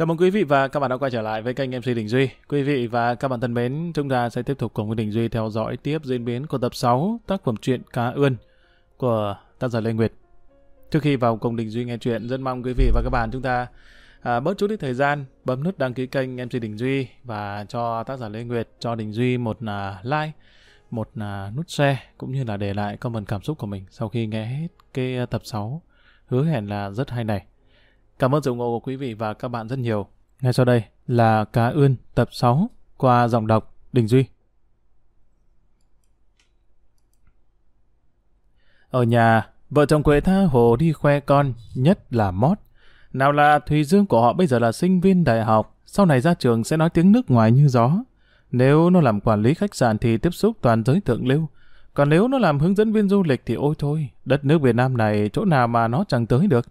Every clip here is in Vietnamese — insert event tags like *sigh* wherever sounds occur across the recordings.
Chào mừng quý vị và các bạn đã quay trở lại với kênh MC Đình Duy. Quý vị và các bạn thân mến, chúng ta sẽ tiếp tục cùng với Đình Duy theo dõi tiếp diễn biến của tập 6 tác phẩm truyện Cá Ươn của tác giả Lê Nguyệt. Trước khi vào cùng Đình Duy nghe chuyện, rất mong quý vị và các bạn chúng ta à, bớt chút ít thời gian bấm nút đăng ký kênh MC Đình Duy và cho tác giả Lê Nguyệt, cho Đình Duy một là like, một là nút share cũng như là để lại comment cảm xúc của mình sau khi nghe hết cái à, tập 6 hứa hẹn là rất hay này. Cảm ơn sự ủng hộ của quý vị và các bạn rất nhiều. Ngay sau đây là Cá Ươn tập 6 qua giọng đọc Đình Duy. Ở nhà, vợ chồng Quế tha hồ đi khoe con, nhất là Mót. Nào là Thùy Dương của họ bây giờ là sinh viên đại học, sau này ra trường sẽ nói tiếng nước ngoài như gió. Nếu nó làm quản lý khách sạn thì tiếp xúc toàn giới thượng lưu. Còn nếu nó làm hướng dẫn viên du lịch thì ôi thôi, đất nước Việt Nam này chỗ nào mà nó chẳng tới được.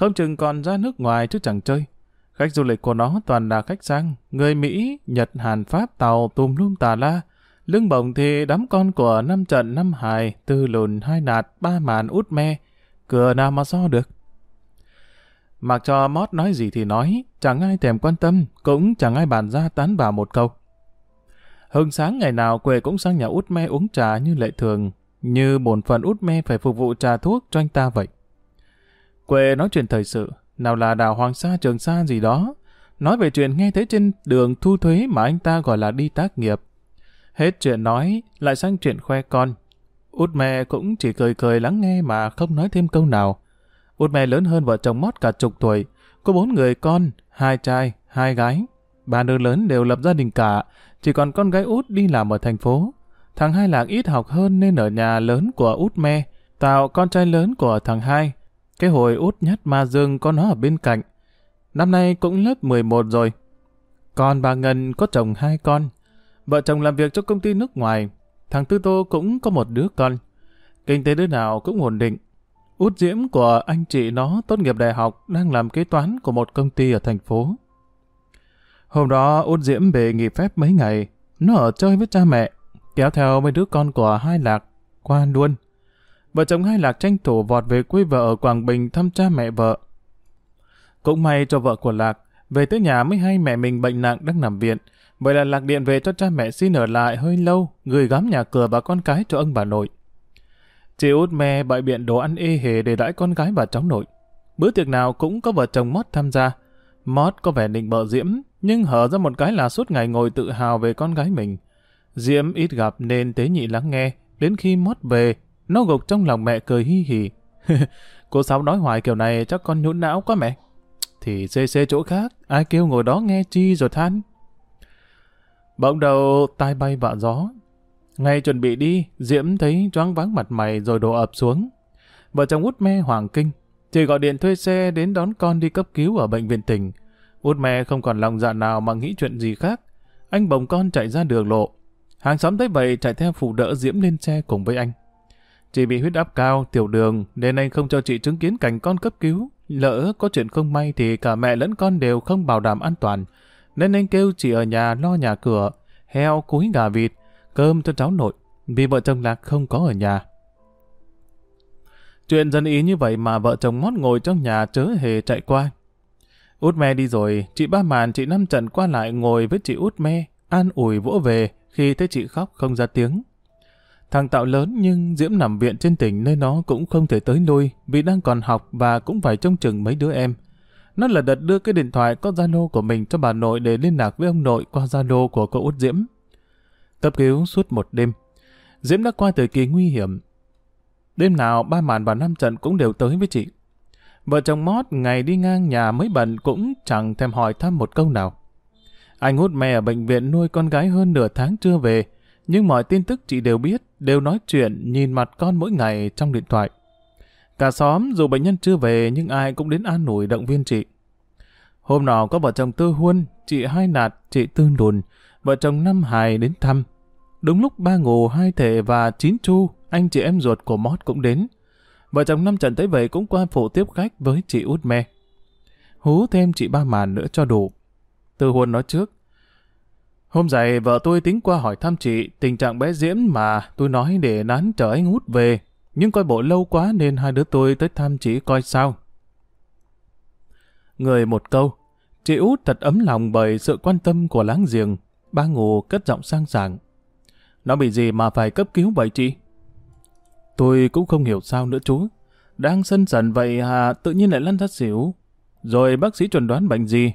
Không chừng còn ra nước ngoài chứ chẳng chơi. Khách du lịch của nó toàn là khách sang, người Mỹ, Nhật, Hàn, Pháp, Tàu, tùm lum tà la. Lưng bổng thì đám con của năm trận năm hài, tư lùn hai nạt, ba màn út me. Cửa nào mà so được. Mặc cho Mót nói gì thì nói, chẳng ai thèm quan tâm, cũng chẳng ai bàn ra tán vào một câu. Hưng sáng ngày nào quê cũng sang nhà út me uống trà như lệ thường, như bổn phận út me phải phục vụ trà thuốc cho anh ta vậy quê nói chuyện thời sự, nào là đảo Hoàng Sa Trường Sa gì đó, nói về chuyện nghe thấy trên đường thu thuế mà anh ta gọi là đi tác nghiệp. Hết chuyện nói, lại sang chuyện khoe con. Út mẹ cũng chỉ cười cười lắng nghe mà không nói thêm câu nào. Út mẹ lớn hơn vợ chồng mót cả chục tuổi, có bốn người con, hai trai, hai gái. Ba đứa lớn đều lập gia đình cả, chỉ còn con gái út đi làm ở thành phố. Thằng hai lạc ít học hơn nên ở nhà lớn của út mẹ, tạo con trai lớn của thằng hai. Cái hồi út nhất ma dương có nó ở bên cạnh. Năm nay cũng lớp 11 rồi. Còn bà Ngân có chồng hai con. Vợ chồng làm việc cho công ty nước ngoài. Thằng Tư Tô cũng có một đứa con. Kinh tế đứa nào cũng ổn định. Út Diễm của anh chị nó tốt nghiệp đại học đang làm kế toán của một công ty ở thành phố. Hôm đó Út Diễm về nghỉ phép mấy ngày. Nó ở chơi với cha mẹ. Kéo theo mấy đứa con của hai lạc. Qua luôn. Vợ chồng hai lạc tranh thủ vọt về quê vợ ở Quảng Bình thăm cha mẹ vợ. Cũng may cho vợ của Lạc, về tới nhà mới hay mẹ mình bệnh nặng đang nằm viện. Vậy là Lạc điện về cho cha mẹ xin ở lại hơi lâu, gửi gắm nhà cửa và con cái cho ông bà nội. Chị út mẹ bại biện đồ ăn ê hề để đãi con gái và cháu nội. Bữa tiệc nào cũng có vợ chồng Mót tham gia. Mót có vẻ định bợ Diễm, nhưng hở ra một cái là suốt ngày ngồi tự hào về con gái mình. Diễm ít gặp nên tế nhị lắng nghe, đến khi Mót về nó gục trong lòng mẹ cười hi hì. *laughs* Cô Sáu nói hoài kiểu này chắc con nhũn não quá mẹ. Thì xê xê chỗ khác, ai kêu ngồi đó nghe chi rồi than. Bỗng đầu tai bay vạ gió. ngay chuẩn bị đi, Diễm thấy choáng váng mặt mày rồi đổ ập xuống. Vợ chồng út me hoàng kinh. Chỉ gọi điện thuê xe đến đón con đi cấp cứu ở bệnh viện tỉnh. Út me không còn lòng dạ nào mà nghĩ chuyện gì khác. Anh bồng con chạy ra đường lộ. Hàng xóm thấy vậy chạy theo phụ đỡ Diễm lên xe cùng với anh. Chị bị huyết áp cao, tiểu đường, nên anh không cho chị chứng kiến cảnh con cấp cứu. Lỡ có chuyện không may thì cả mẹ lẫn con đều không bảo đảm an toàn. Nên anh kêu chị ở nhà lo nhà cửa, heo, cúi gà vịt, cơm cho cháu nội, vì vợ chồng Lạc không có ở nhà. Chuyện dân ý như vậy mà vợ chồng mót ngồi trong nhà chớ hề chạy qua. Út me đi rồi, chị ba màn chị năm trận qua lại ngồi với chị út me, an ủi vỗ về khi thấy chị khóc không ra tiếng. Thằng Tạo lớn nhưng Diễm nằm viện trên tỉnh nơi nó cũng không thể tới nuôi vì đang còn học và cũng phải trông chừng mấy đứa em. Nó là đợt đưa cái điện thoại có Zalo của mình cho bà nội để liên lạc với ông nội qua Zalo của cậu út Diễm. Cấp cứu suốt một đêm. Diễm đã qua thời kỳ nguy hiểm. Đêm nào ba màn và năm trận cũng đều tới với chị. Vợ chồng Mót ngày đi ngang nhà mới bận cũng chẳng thèm hỏi thăm một câu nào. Anh út mẹ ở bệnh viện nuôi con gái hơn nửa tháng chưa về, nhưng mọi tin tức chị đều biết, đều nói chuyện, nhìn mặt con mỗi ngày trong điện thoại. Cả xóm dù bệnh nhân chưa về nhưng ai cũng đến an ủi động viên chị. Hôm nào có vợ chồng Tư Huân, chị Hai Nạt, chị Tư Đùn, vợ chồng Năm Hài đến thăm. Đúng lúc ba ngủ hai thể và chín chu, anh chị em ruột của Mót cũng đến. Vợ chồng Năm Trần tới vậy cũng qua phụ tiếp khách với chị Út Me. Hú thêm chị ba màn nữa cho đủ. Tư Huân nói trước, Hôm dậy vợ tôi tính qua hỏi thăm chị tình trạng bé Diễm mà tôi nói để nán chờ anh út về. Nhưng coi bộ lâu quá nên hai đứa tôi tới thăm chị coi sao. Người một câu, Chị út thật ấm lòng bởi sự quan tâm của láng giềng. Ba ngủ cất giọng sang sảng. Nó bị gì mà phải cấp cứu vậy chị? Tôi cũng không hiểu sao nữa chú. Đang sân sần vậy à tự nhiên lại lăn ra xỉu. Rồi bác sĩ chuẩn đoán bệnh gì?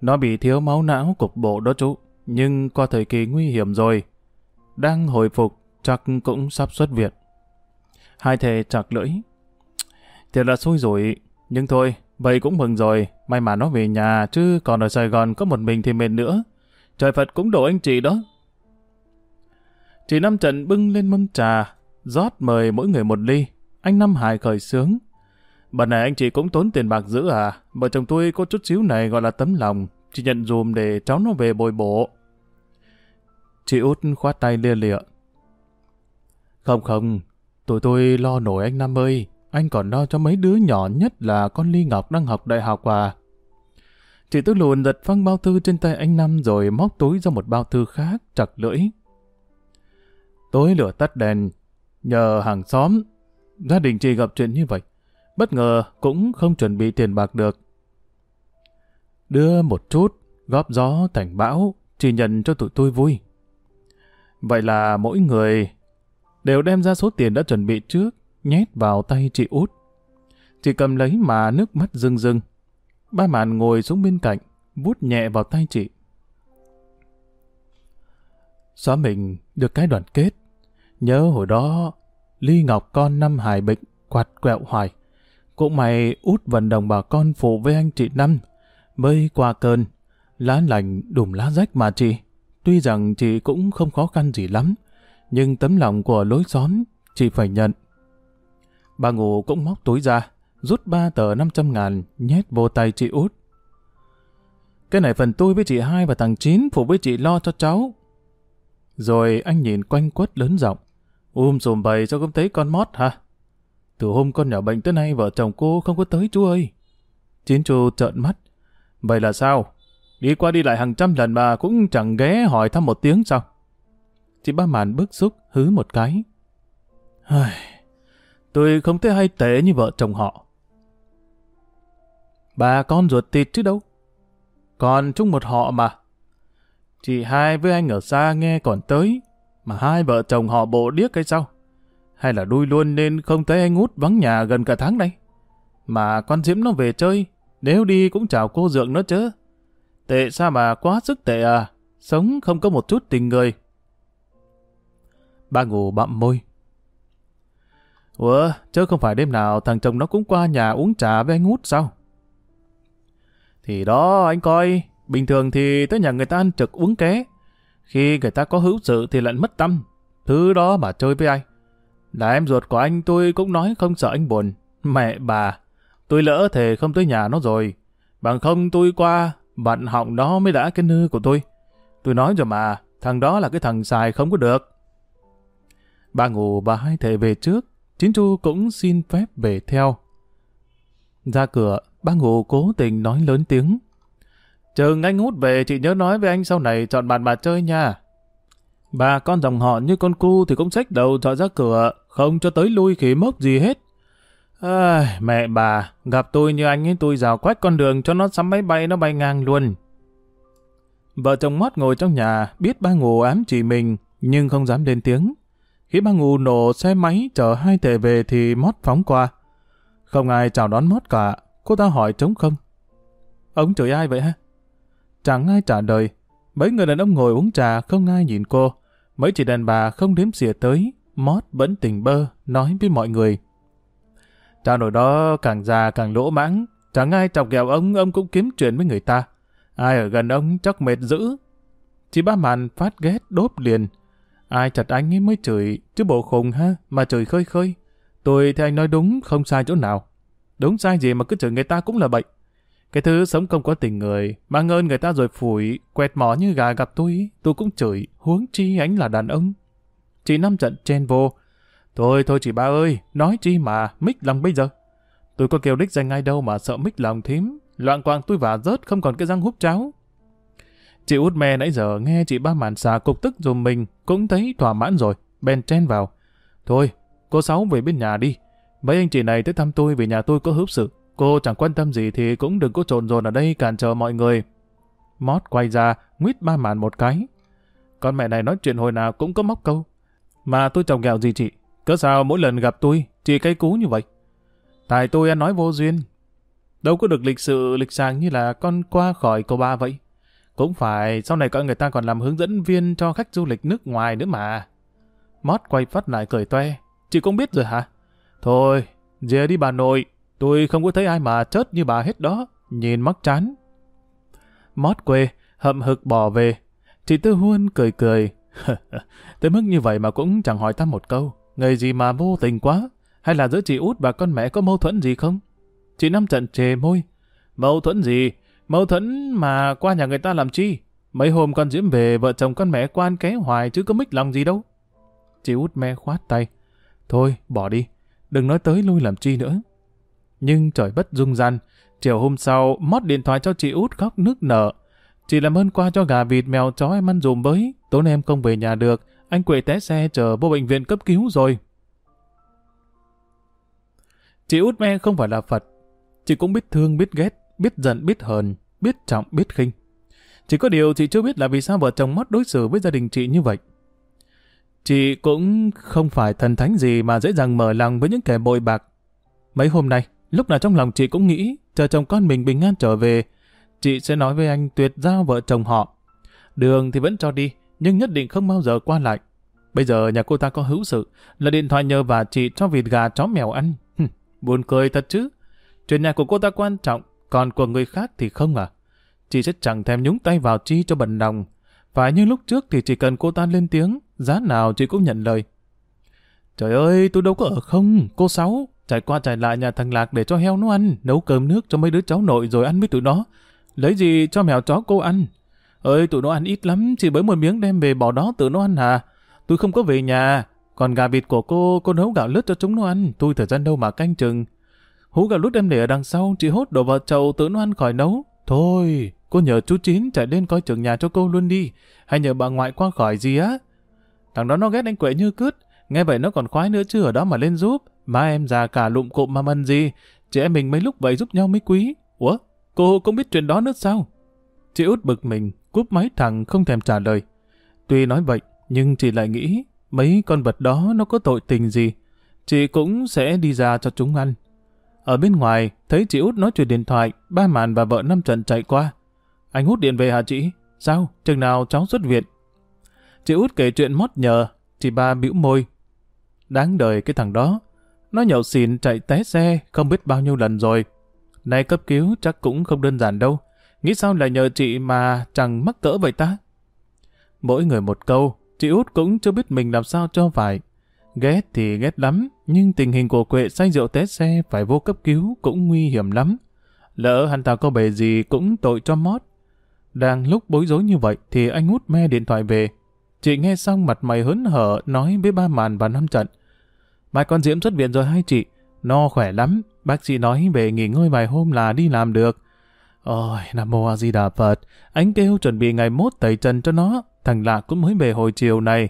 Nó bị thiếu máu não cục bộ đó chú. Nhưng qua thời kỳ nguy hiểm rồi. Đang hồi phục, chắc cũng sắp xuất viện. Hai thề chặt lưỡi. Thiệt là xui rồi. Nhưng thôi, vậy cũng mừng rồi. May mà nó về nhà, chứ còn ở Sài Gòn có một mình thì mệt nữa. Trời Phật cũng đổ anh chị đó. Chị Năm trần bưng lên mâm trà, rót mời mỗi người một ly. Anh Năm Hải khởi sướng. Bần này anh chị cũng tốn tiền bạc dữ à? Vợ chồng tôi có chút xíu này gọi là tấm lòng. Chị nhận dùm để cháu nó về bồi bổ. Chị út khoát tay lia lịa. Không không, tụi tôi lo nổi anh Năm ơi. Anh còn lo cho mấy đứa nhỏ nhất là con Ly Ngọc đang học đại học à. Chị Tư lùn giật phăng bao thư trên tay anh Năm rồi móc túi ra một bao thư khác, chặt lưỡi. Tối lửa tắt đèn, nhờ hàng xóm, gia đình chị gặp chuyện như vậy. Bất ngờ cũng không chuẩn bị tiền bạc được. Đưa một chút, góp gió thành bão, chỉ nhận cho tụi tôi vui. Vậy là mỗi người đều đem ra số tiền đã chuẩn bị trước, nhét vào tay chị út. Chị cầm lấy mà nước mắt rưng rưng. Ba màn ngồi xuống bên cạnh, vút nhẹ vào tay chị. Xóa mình được cái đoàn kết. Nhớ hồi đó, Ly Ngọc con năm hài bệnh, quạt quẹo hoài. Cũng mày út vận động bà con phụ với anh chị Năm, mới qua cơn, lá lành đùm lá rách mà chị. Tuy rằng chị cũng không khó khăn gì lắm, nhưng tấm lòng của lối xóm chị phải nhận. Bà ngủ cũng móc túi ra, rút ba tờ 500 ngàn, nhét vô tay chị út. Cái này phần tôi với chị hai và thằng Chín phụ với chị lo cho cháu. Rồi anh nhìn quanh quất lớn giọng Um sùm bầy cho không thấy con mót hả? Từ hôm con nhỏ bệnh tới nay vợ chồng cô không có tới chú ơi. Chín chú trợn mắt. Vậy là sao? Đi qua đi lại hàng trăm lần mà cũng chẳng ghé hỏi thăm một tiếng sao? Chị ba màn bức xúc hứ một cái. Tôi không thấy hay tệ như vợ chồng họ. Bà con ruột thịt chứ đâu. Còn chung một họ mà. Chị hai với anh ở xa nghe còn tới, mà hai vợ chồng họ bộ điếc hay sao? Hay là đuôi luôn nên không thấy anh út vắng nhà gần cả tháng đây? Mà con Diễm nó về chơi, nếu đi cũng chào cô dượng nữa chứ. Tệ sao mà quá sức tệ à? Sống không có một chút tình người. Ba ngủ bặm môi. Ủa, chứ không phải đêm nào thằng chồng nó cũng qua nhà uống trà với anh út sao? Thì đó anh coi, bình thường thì tới nhà người ta ăn trực uống ké. Khi người ta có hữu sự thì lại mất tâm. Thứ đó mà chơi với ai? Là em ruột của anh tôi cũng nói không sợ anh buồn. Mẹ bà, tôi lỡ thề không tới nhà nó rồi. Bằng không tôi qua, bạn họng đó mới đã cái nư của tôi. Tôi nói rồi mà, thằng đó là cái thằng xài không có được. Ba ngủ bà hai thề về trước, Chín Chu cũng xin phép về theo. Ra cửa, ba ngủ cố tình nói lớn tiếng. Chừng anh hút về chị nhớ nói với anh sau này chọn bạn bà chơi nha. Bà con dòng họ như con cu thì cũng xách đầu dọi ra cửa, không cho tới lui khi mốc gì hết. À, mẹ bà, gặp tôi như anh ấy tôi rào quách con đường cho nó sắm máy bay nó bay ngang luôn. Vợ chồng mót ngồi trong nhà, biết ba ngủ ám chỉ mình, nhưng không dám lên tiếng. Khi ba ngủ nổ xe máy chở hai tề về thì mót phóng qua. Không ai chào đón mót cả, cô ta hỏi trống không. Ông chửi ai vậy ha? Chẳng ai trả lời. Mấy người đàn ông ngồi uống trà không ai nhìn cô. Mấy chị đàn bà không đếm xỉa tới. Mót vẫn tỉnh bơ, nói với mọi người. Trao đổi đó càng già càng lỗ mãng. Chẳng ai chọc ghẹo ông, ông cũng kiếm chuyện với người ta. Ai ở gần ông chắc mệt dữ. Chị ba màn phát ghét đốp liền. Ai chặt anh ấy mới chửi, chứ bộ khùng ha, mà chửi khơi khơi. Tôi thì anh nói đúng, không sai chỗ nào. Đúng sai gì mà cứ chửi người ta cũng là bệnh. Cái thứ sống không có tình người, mang ơn người ta rồi phủi, quẹt mỏ như gà gặp tôi, tôi cũng chửi, huống chi anh là đàn ông. Chị năm trận chen vô. Thôi thôi chị ba ơi, nói chi mà, mít lòng bây giờ. Tôi có kêu đích danh ai đâu mà sợ mít lòng thím. Loạn quạng tôi vả rớt không còn cái răng húp cháo. Chị út me nãy giờ nghe chị ba màn xà cục tức dùm mình, cũng thấy thỏa mãn rồi, bèn chen vào. Thôi, cô Sáu về bên nhà đi. Mấy anh chị này tới thăm tôi vì nhà tôi có hữu sự. Cô chẳng quan tâm gì thì cũng đừng có trộn rồn ở đây cản trở mọi người. Mót quay ra, nguyết ba màn một cái. Con mẹ này nói chuyện hồi nào cũng có móc câu. Mà tôi trồng gạo gì chị? Cớ sao mỗi lần gặp tôi, chị cay cú như vậy? Tại tôi ăn nói vô duyên. Đâu có được lịch sự lịch sàng như là con qua khỏi cô ba vậy. Cũng phải, sau này có người ta còn làm hướng dẫn viên cho khách du lịch nước ngoài nữa mà. Mót quay phát lại cười toe. Chị cũng biết rồi hả? Thôi, về đi bà nội. Tôi không có thấy ai mà chết như bà hết đó. Nhìn mắc chán. Mót quê, hậm hực bỏ về. Chị Tư Huân cười cười. *laughs* Tới mức như vậy mà cũng chẳng hỏi ta một câu. Người gì mà vô tình quá? Hay là giữa chị út và con mẹ có mâu thuẫn gì không? Chị Năm trận chề môi. Mâu thuẫn gì? Mâu thuẫn mà qua nhà người ta làm chi? Mấy hôm con Diễm về vợ chồng con mẹ quan ké hoài chứ có mích lòng gì đâu. Chị út me khoát tay. Thôi, bỏ đi. Đừng nói tới lui làm chi nữa. Nhưng trời bất dung gian. Chiều hôm sau, mót điện thoại cho chị út khóc nước nở. Chị làm ơn qua cho gà vịt mèo chó em ăn dùm với. Tối nay em không về nhà được. Anh quệ té xe chờ vô bệnh viện cấp cứu rồi. Chị út me không phải là Phật. Chị cũng biết thương, biết ghét, biết giận, biết hờn, biết trọng, biết khinh. Chỉ có điều chị chưa biết là vì sao vợ chồng mất đối xử với gia đình chị như vậy. Chị cũng không phải thần thánh gì mà dễ dàng mở lòng với những kẻ bội bạc. Mấy hôm nay, lúc nào trong lòng chị cũng nghĩ chờ chồng con mình bình an trở về, chị sẽ nói với anh tuyệt giao vợ chồng họ. Đường thì vẫn cho đi, nhưng nhất định không bao giờ qua lại. Bây giờ nhà cô ta có hữu sự, là điện thoại nhờ và chị cho vịt gà chó mèo ăn. *laughs* Buồn cười thật chứ. Chuyện nhà của cô ta quan trọng, còn của người khác thì không à. Chị sẽ chẳng thèm nhúng tay vào chi cho bận lòng. Phải như lúc trước thì chỉ cần cô ta lên tiếng, giá nào chị cũng nhận lời. Trời ơi, tôi đâu có ở không, cô Sáu. Trải qua trải lại nhà thằng Lạc để cho heo nó ăn, nấu cơm nước cho mấy đứa cháu nội rồi ăn với tụi nó. Lấy gì cho mèo chó cô ăn? Ơi, tụi nó ăn ít lắm, chỉ bới một miếng đem về bỏ đó tự nó ăn hả? Tôi không có về nhà, còn gà vịt của cô, cô nấu gạo lứt cho chúng nó ăn, tôi thời gian đâu mà canh chừng. Hú gạo lứt em để ở đằng sau, chị hốt đổ vào chậu tự nó ăn khỏi nấu. Thôi, cô nhờ chú Chín chạy lên coi chừng nhà cho cô luôn đi, hay nhờ bà ngoại qua khỏi gì á. Thằng đó nó ghét anh Quệ như cứt, nghe vậy nó còn khoái nữa chứ ở đó mà lên giúp. Má em già cả lụm cụm mà mần gì, chị em mình mấy lúc vậy giúp nhau mới quý. Ủa, cô không biết chuyện đó nữa sao? Chị út bực mình, cúp máy thằng không thèm trả lời. Tuy nói vậy, nhưng chị lại nghĩ mấy con vật đó nó có tội tình gì. Chị cũng sẽ đi ra cho chúng ăn. Ở bên ngoài, thấy chị út nói chuyện điện thoại, ba màn và vợ năm trận chạy qua. Anh hút điện về hả chị? Sao? Chừng nào cháu xuất viện? Chị út kể chuyện mót nhờ, chị ba bĩu môi. Đáng đời cái thằng đó. Nó nhậu xỉn chạy té xe không biết bao nhiêu lần rồi. Nay cấp cứu chắc cũng không đơn giản đâu. Nghĩ sao lại nhờ chị mà chẳng mắc cỡ vậy ta? Mỗi người một câu, chị út cũng chưa biết mình làm sao cho phải. Ghét thì ghét lắm, nhưng tình hình của Quệ say rượu té xe phải vô cấp cứu cũng nguy hiểm lắm. Lỡ hắn ta có bề gì cũng tội cho mót. Đang lúc bối rối như vậy thì anh út me điện thoại về. Chị nghe xong mặt mày hớn hở nói với ba màn và năm trận. Mai con Diễm xuất viện rồi hai chị? No khỏe lắm, bác sĩ nói về nghỉ ngơi vài hôm là đi làm được. Ôi, Nam Mô A Di Đà Phật, anh kêu chuẩn bị ngày mốt tẩy trần cho nó, thằng Lạc cũng mới về hồi chiều này.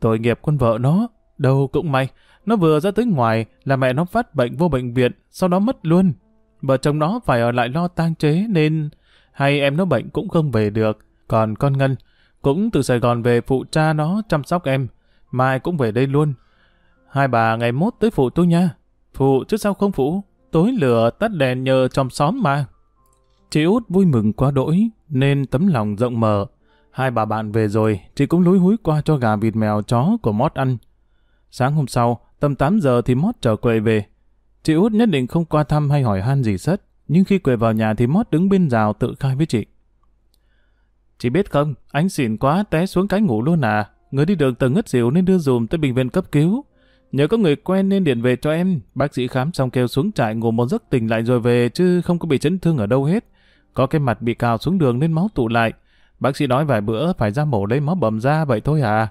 Tội nghiệp con vợ nó, đâu cũng may, nó vừa ra tới ngoài là mẹ nó phát bệnh vô bệnh viện, sau đó mất luôn. Vợ chồng nó phải ở lại lo tang chế nên hay em nó bệnh cũng không về được. Còn con Ngân cũng từ Sài Gòn về phụ cha nó chăm sóc em, mai cũng về đây luôn. Hai bà ngày mốt tới phụ tôi nha. Phụ chứ sao không phụ, tối lửa tắt đèn nhờ trong xóm mà. Chị út vui mừng quá đỗi, nên tấm lòng rộng mở. Hai bà bạn về rồi, chị cũng lúi húi qua cho gà vịt mèo chó của Mót ăn. Sáng hôm sau, tầm 8 giờ thì Mót trở quậy về. Chị út nhất định không qua thăm hay hỏi han gì sất, nhưng khi quậy vào nhà thì Mót đứng bên rào tự khai với chị. Chị biết không, anh xỉn quá té xuống cái ngủ luôn à. Người đi đường từng ngất xỉu nên đưa dùm tới bệnh viện cấp cứu. Nhớ có người quen nên điện về cho em. Bác sĩ khám xong kêu xuống trại ngủ một giấc tỉnh lại rồi về chứ không có bị chấn thương ở đâu hết. Có cái mặt bị cào xuống đường nên máu tụ lại. Bác sĩ nói vài bữa phải ra mổ lấy máu bầm ra vậy thôi à.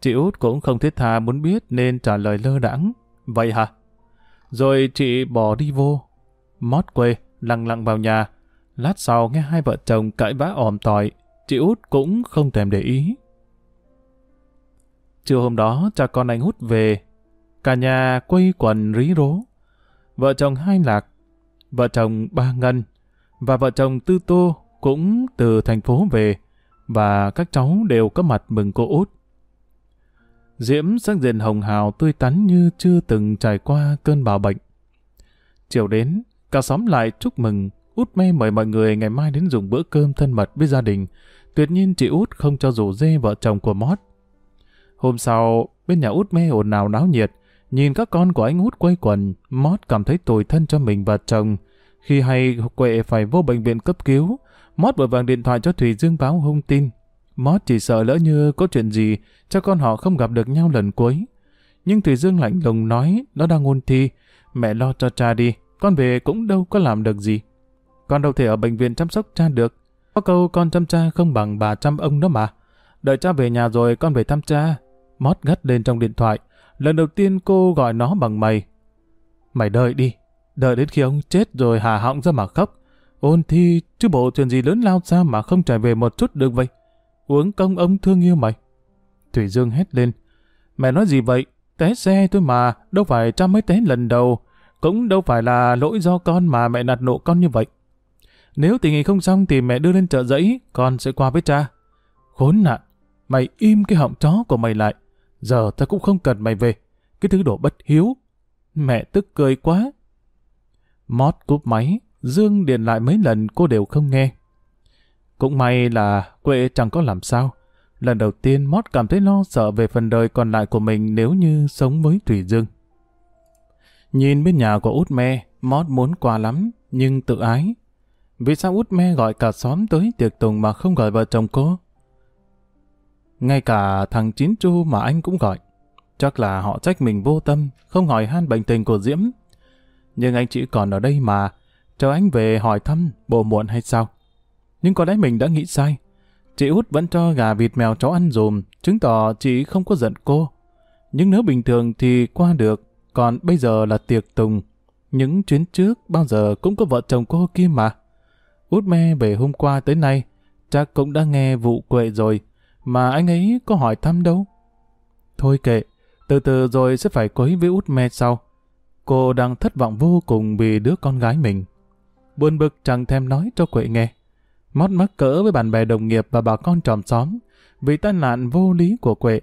Chị út cũng không thiết tha muốn biết nên trả lời lơ đãng. Vậy hả? Rồi chị bỏ đi vô. Mót quê, lặng lặng vào nhà. Lát sau nghe hai vợ chồng cãi vã òm tỏi. Chị út cũng không thèm để ý. Trưa hôm đó cha con anh hút về. Cả nhà quây quần rí rố. Vợ chồng hai lạc vợ chồng Ba Ngân và vợ chồng Tư Tô cũng từ thành phố về và các cháu đều có mặt mừng cô út. Diễm sắc diện hồng hào tươi tắn như chưa từng trải qua cơn bạo bệnh. Chiều đến, cả xóm lại chúc mừng, út mê mời mọi người ngày mai đến dùng bữa cơm thân mật với gia đình. Tuyệt nhiên chị út không cho rủ dê vợ chồng của Mót. Hôm sau, bên nhà út mê ồn ào náo nhiệt, nhìn các con của anh út quay quần, Mót cảm thấy tồi thân cho mình và chồng. Khi hay Quệ phải vô bệnh viện cấp cứu, Mót vội vàng điện thoại cho Thủy Dương báo hung tin. Mót chỉ sợ lỡ như có chuyện gì, cho con họ không gặp được nhau lần cuối. Nhưng Thủy Dương lạnh lùng nói, nó đang ôn thi, mẹ lo cho cha đi, con về cũng đâu có làm được gì. Con đâu thể ở bệnh viện chăm sóc cha được. Có câu con chăm cha không bằng bà chăm ông đó mà. Đợi cha về nhà rồi con về thăm cha. Mót gắt lên trong điện thoại. Lần đầu tiên cô gọi nó bằng mày. Mày đợi đi. Đợi đến khi ông chết rồi hà họng ra mà khóc. Ôn thi, chứ bộ chuyện gì lớn lao sao mà không trở về một chút được vậy? Uống công ông thương yêu mày. Thủy Dương hét lên. Mẹ nói gì vậy? Té xe thôi mà, đâu phải cha mới té lần đầu. Cũng đâu phải là lỗi do con mà mẹ nạt nộ con như vậy. Nếu tình hình không xong thì mẹ đưa lên chợ giấy, con sẽ qua với cha. Khốn nạn, mày im cái họng chó của mày lại. Giờ ta cũng không cần mày về. Cái thứ đồ bất hiếu. Mẹ tức cười quá. Mót cúp máy, Dương điện lại mấy lần cô đều không nghe. Cũng may là Quệ chẳng có làm sao. Lần đầu tiên Mót cảm thấy lo sợ về phần đời còn lại của mình nếu như sống với Thủy Dương. Nhìn bên nhà của út me, Mót muốn qua lắm, nhưng tự ái. Vì sao út me gọi cả xóm tới tiệc tùng mà không gọi vợ chồng cô? Ngay cả thằng Chín Chu mà anh cũng gọi. Chắc là họ trách mình vô tâm, không hỏi han bệnh tình của Diễm. Nhưng anh chỉ còn ở đây mà, chờ anh về hỏi thăm, bộ muộn hay sao? Nhưng có lẽ mình đã nghĩ sai. Chị út vẫn cho gà vịt mèo chó ăn dùm, chứng tỏ chị không có giận cô. Nhưng nếu bình thường thì qua được, còn bây giờ là tiệc tùng. Những chuyến trước bao giờ cũng có vợ chồng cô kia mà. Út me về hôm qua tới nay, chắc cũng đã nghe vụ quệ rồi, mà anh ấy có hỏi thăm đâu. Thôi kệ, từ từ rồi sẽ phải quấy với út me sau. Cô đang thất vọng vô cùng vì đứa con gái mình. Buồn bực chẳng thèm nói cho quệ nghe. Mót mắc cỡ với bạn bè đồng nghiệp và bà con tròm xóm vì tai nạn vô lý của quệ.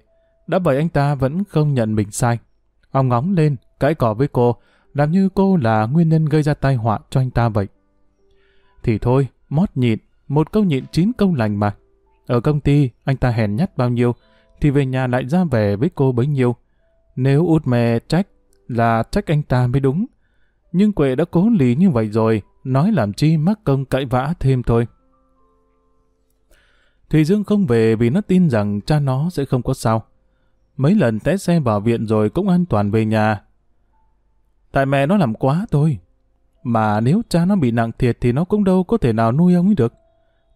Đã vậy anh ta vẫn không nhận mình sai. Ông ngóng lên, cãi cỏ với cô, làm như cô là nguyên nhân gây ra tai họa cho anh ta vậy. Thì thôi, mót nhịn, một câu nhịn chín câu lành mà. Ở công ty, anh ta hèn nhát bao nhiêu, thì về nhà lại ra về với cô bấy nhiêu. Nếu út mè trách, là trách anh ta mới đúng. Nhưng Quệ đã cố lì như vậy rồi, nói làm chi mắc công cãi vã thêm thôi. Thùy Dương không về vì nó tin rằng cha nó sẽ không có sao. Mấy lần té xe vào viện rồi cũng an toàn về nhà. Tại mẹ nó làm quá thôi. Mà nếu cha nó bị nặng thiệt thì nó cũng đâu có thể nào nuôi ông ấy được.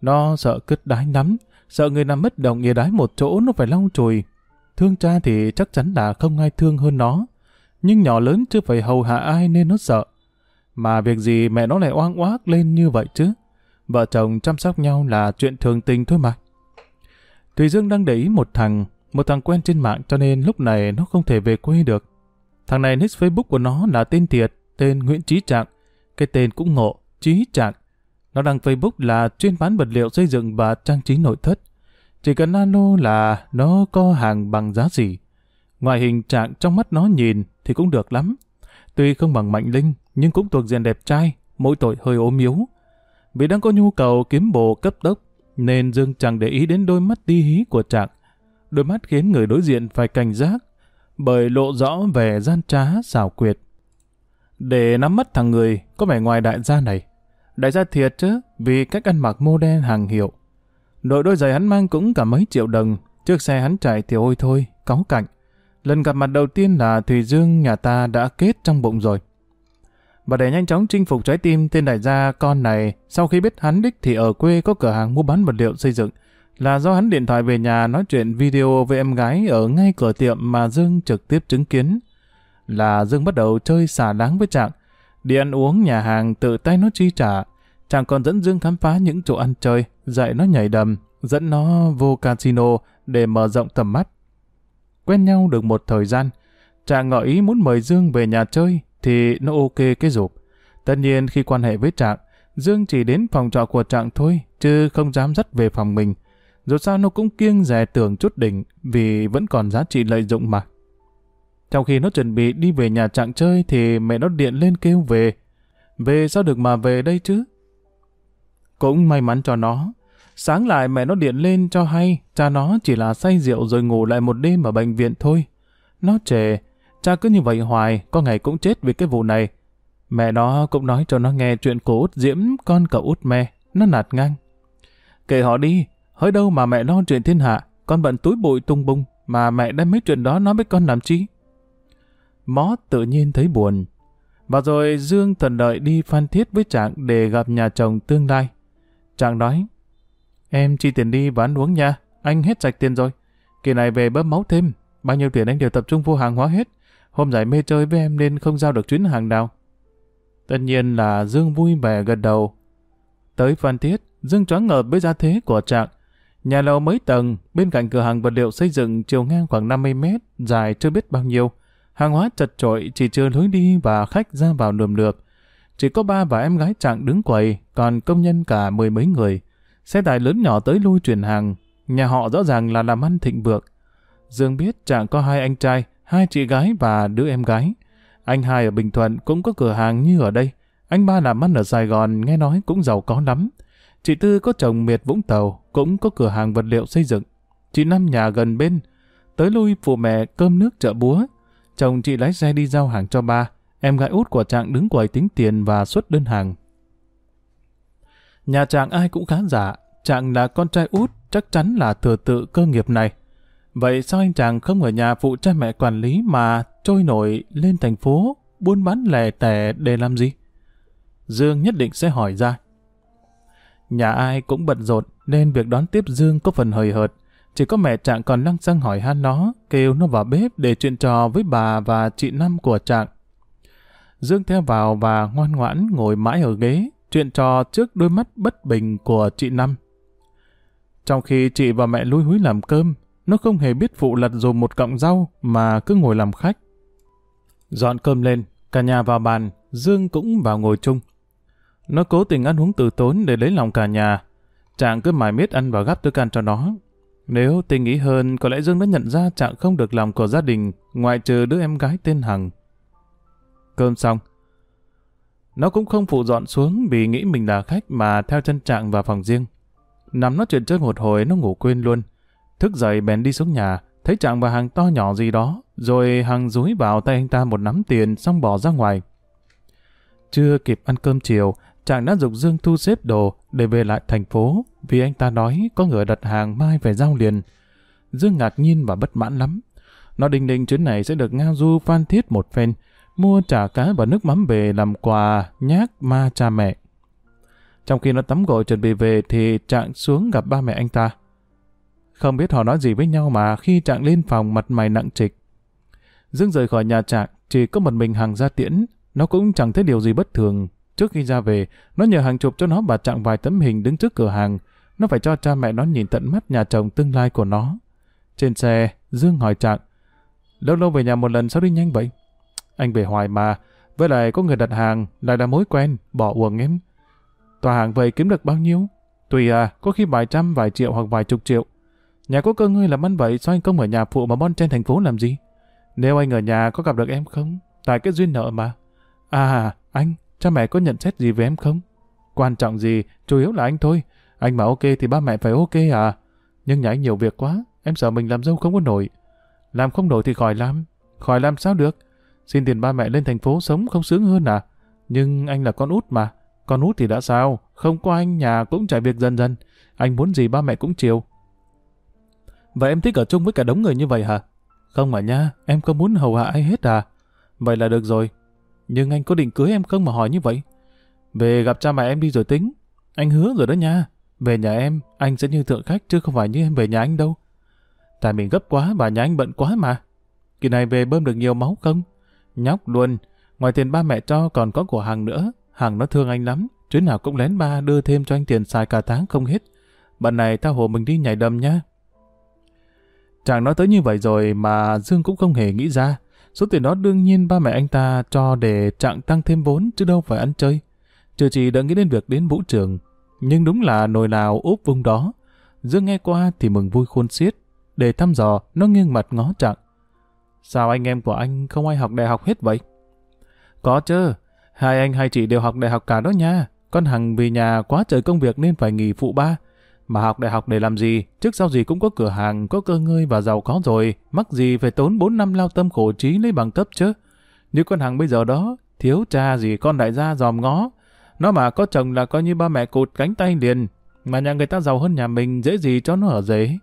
Nó sợ cứt đái lắm, sợ người nằm mất đồng nghề đái một chỗ nó phải long chùi. Thương cha thì chắc chắn là không ai thương hơn nó. Nhưng nhỏ lớn chưa phải hầu hạ ai nên nó sợ. Mà việc gì mẹ nó lại oang oác lên như vậy chứ? Vợ chồng chăm sóc nhau là chuyện thường tình thôi mà. Thùy Dương đang để ý một thằng, một thằng quen trên mạng cho nên lúc này nó không thể về quê được. Thằng này nick Facebook của nó là tên thiệt, tên Nguyễn Trí Trạng. Cái tên cũng ngộ, Trí Trạng. Nó đăng Facebook là chuyên bán vật liệu xây dựng và trang trí nội thất. Chỉ cần nano là nó có hàng bằng giá gì. Ngoài hình trạng trong mắt nó nhìn thì cũng được lắm. Tuy không bằng Mạnh Linh, nhưng cũng thuộc diện đẹp trai, mỗi tội hơi ốm yếu. Vì đang có nhu cầu kiếm bồ cấp tốc, nên Dương chẳng để ý đến đôi mắt ti hí của Trạng. Đôi mắt khiến người đối diện phải cảnh giác, bởi lộ rõ vẻ gian trá, xảo quyệt. Để nắm mắt thằng người, có vẻ ngoài đại gia này. Đại gia thiệt chứ, vì cách ăn mặc mô đen hàng hiệu. Đội đôi giày hắn mang cũng cả mấy triệu đồng, chiếc xe hắn chạy thì ôi thôi, cáu cạnh. Lần gặp mặt đầu tiên là Thùy Dương nhà ta đã kết trong bụng rồi. Và để nhanh chóng chinh phục trái tim tên đại gia con này, sau khi biết hắn đích thì ở quê có cửa hàng mua bán vật liệu xây dựng, là do hắn điện thoại về nhà nói chuyện video với em gái ở ngay cửa tiệm mà Dương trực tiếp chứng kiến. Là Dương bắt đầu chơi xả đáng với Trạng, đi ăn uống nhà hàng tự tay nó chi trả. Trạng còn dẫn Dương khám phá những chỗ ăn chơi, dạy nó nhảy đầm, dẫn nó vô casino để mở rộng tầm mắt. Quen nhau được một thời gian, Trạng ngỏ ý muốn mời Dương về nhà chơi thì nó ok cái rụp. Tất nhiên khi quan hệ với Trạng, Dương chỉ đến phòng trọ của Trạng thôi, chứ không dám dắt về phòng mình. Dù sao nó cũng kiêng rẻ tưởng chút đỉnh, vì vẫn còn giá trị lợi dụng mà. Trong khi nó chuẩn bị đi về nhà Trạng chơi thì mẹ nó điện lên kêu về. Về sao được mà về đây chứ? Cũng may mắn cho nó. Sáng lại mẹ nó điện lên cho hay cha nó chỉ là say rượu rồi ngủ lại một đêm ở bệnh viện thôi. Nó trề, cha cứ như vậy hoài, có ngày cũng chết vì cái vụ này. Mẹ nó cũng nói cho nó nghe chuyện của út Diễm, con cậu út me, nó nạt ngang. kể họ đi, hỡi đâu mà mẹ lo chuyện thiên hạ, con bận túi bụi tung bung, mà mẹ đem mấy chuyện đó nói với con làm chi? Mó tự nhiên thấy buồn. Và rồi Dương thần đợi đi phan thiết với Trạng để gặp nhà chồng tương lai. Trạng nói, em chi tiền đi và ăn uống nha, anh hết sạch tiền rồi. Kỳ này về bơm máu thêm, bao nhiêu tiền anh đều tập trung vô hàng hóa hết. Hôm giải mê chơi với em nên không giao được chuyến hàng nào. Tất nhiên là Dương vui vẻ gật đầu. Tới Phan Thiết, Dương choáng ngợp với giá thế của Trạng. Nhà lầu mấy tầng, bên cạnh cửa hàng vật liệu xây dựng chiều ngang khoảng 50 mét, dài chưa biết bao nhiêu. Hàng hóa chật trội chỉ chưa lối đi và khách ra vào nườm nượp. Chỉ có ba và em gái Trạng đứng quầy, còn công nhân cả mười mấy người. Xe tải lớn nhỏ tới lui chuyển hàng. Nhà họ rõ ràng là làm ăn thịnh vượng. Dương biết Trạng có hai anh trai, hai chị gái và đứa em gái. Anh hai ở Bình Thuận cũng có cửa hàng như ở đây. Anh ba làm ăn ở Sài Gòn nghe nói cũng giàu có lắm. Chị Tư có chồng miệt Vũng Tàu, cũng có cửa hàng vật liệu xây dựng. Chị Năm nhà gần bên, tới lui phụ mẹ cơm nước chợ búa. Chồng chị lái xe đi giao hàng cho ba, em gái út của Trạng đứng quầy tính tiền và xuất đơn hàng. Nhà chàng ai cũng khá giả, chàng là con trai út, chắc chắn là thừa tự cơ nghiệp này. Vậy sao anh chàng không ở nhà phụ cha mẹ quản lý mà trôi nổi lên thành phố, buôn bán lẻ tẻ để làm gì? Dương nhất định sẽ hỏi ra. Nhà ai cũng bận rộn nên việc đón tiếp Dương có phần hời hợt. Chỉ có mẹ Trạng còn lăng xăng hỏi han nó, kêu nó vào bếp để chuyện trò với bà và chị Năm của Trạng. Dương theo vào và ngoan ngoãn ngồi mãi ở ghế, chuyện trò trước đôi mắt bất bình của chị Năm. Trong khi chị và mẹ lúi húi làm cơm, nó không hề biết phụ lật dùm một cọng rau mà cứ ngồi làm khách. Dọn cơm lên, cả nhà vào bàn, Dương cũng vào ngồi chung. Nó cố tình ăn uống từ tốn để lấy lòng cả nhà. Chàng cứ mải miết ăn và gắp thức ăn cho nó. Nếu tình nghĩ hơn, có lẽ Dương đã nhận ra Trạng không được lòng của gia đình, ngoại trừ đứa em gái tên Hằng. Cơm xong. Nó cũng không phụ dọn xuống vì nghĩ mình là khách mà theo chân Trạng vào phòng riêng. Nằm nói chuyện chơi một hồi nó ngủ quên luôn. Thức dậy bèn đi xuống nhà, thấy Trạng và hàng to nhỏ gì đó, rồi hàng dúi vào tay anh ta một nắm tiền xong bỏ ra ngoài. Chưa kịp ăn cơm chiều, Trạng đã dục Dương thu xếp đồ để về lại thành phố vì anh ta nói có người đặt hàng mai phải giao liền. Dương ngạc nhiên và bất mãn lắm. Nó định định chuyến này sẽ được ngao du phan thiết một phen, mua chả cá và nước mắm về làm quà nhác ma cha mẹ. Trong khi nó tắm gội chuẩn bị về thì Trạng xuống gặp ba mẹ anh ta. Không biết họ nói gì với nhau mà khi Trạng lên phòng mặt mày nặng trịch. Dương rời khỏi nhà Trạng, chỉ có một mình Hằng ra tiễn, nó cũng chẳng thấy điều gì bất thường. Trước khi ra về, nó nhờ hàng chụp cho nó bà Trạng vài tấm hình đứng trước cửa hàng. Nó phải cho cha mẹ nó nhìn tận mắt nhà chồng tương lai của nó. Trên xe, Dương hỏi Trạng, lâu lâu về nhà một lần sao đi nhanh vậy? Anh về hoài mà, với lại có người đặt hàng, lại là mối quen, bỏ uổng em. Tòa hàng vậy kiếm được bao nhiêu? Tùy à, có khi vài trăm, vài triệu hoặc vài chục triệu. Nhà có cơ ngươi làm ăn vậy, sao anh không ở nhà phụ mà bon trên thành phố làm gì? Nếu anh ở nhà có gặp được em không? Tại cái duyên nợ mà. À, anh, cha mẹ có nhận xét gì về em không? Quan trọng gì, chủ yếu là anh thôi. Anh mà ok thì ba mẹ phải ok à. Nhưng nhà anh nhiều việc quá, em sợ mình làm dâu không có nổi. Làm không nổi thì khỏi làm. Khỏi làm sao được? Xin tiền ba mẹ lên thành phố sống không sướng hơn à? Nhưng anh là con út mà. Con út thì đã sao? Không có anh nhà cũng chạy việc dần dần. Anh muốn gì ba mẹ cũng chiều. Vậy em thích ở chung với cả đống người như vậy hả? Không mà nha, em không muốn hầu hạ ai hết à? Vậy là được rồi. Nhưng anh có định cưới em không mà hỏi như vậy? Về gặp cha mẹ em đi rồi tính. Anh hứa rồi đó nha. Về nhà em, anh sẽ như thượng khách chứ không phải như em về nhà anh đâu. Tại mình gấp quá, bà nhà anh bận quá mà. Kỳ này về bơm được nhiều máu không? Nhóc luôn, ngoài tiền ba mẹ cho còn có của hàng nữa. Hàng nó thương anh lắm, chuyến nào cũng lén ba đưa thêm cho anh tiền xài cả tháng không hết. Bạn này tao hồ mình đi nhảy đầm nha. Chàng nói tới như vậy rồi mà Dương cũng không hề nghĩ ra. Số tiền đó đương nhiên ba mẹ anh ta cho để trạng tăng thêm vốn chứ đâu phải ăn chơi. Trừ chỉ đã nghĩ đến việc đến vũ trường. Nhưng đúng là nồi nào úp vùng đó. Dương nghe qua thì mừng vui khôn xiết. Để thăm dò, nó nghiêng mặt ngó trạng. Sao anh em của anh không ai học đại học hết vậy? Có chứ, hai anh hai chị đều học đại học cả đó nha. Con Hằng vì nhà quá trời công việc nên phải nghỉ phụ ba. Mà học đại học để làm gì, trước sau gì cũng có cửa hàng, có cơ ngơi và giàu có rồi, mắc gì phải tốn 4 năm lao tâm khổ trí lấy bằng cấp chứ. Như con Hằng bây giờ đó, thiếu cha gì con đại gia dòm ngó. Nó mà có chồng là coi như ba mẹ cụt cánh tay liền, mà nhà người ta giàu hơn nhà mình dễ gì cho nó ở dễ?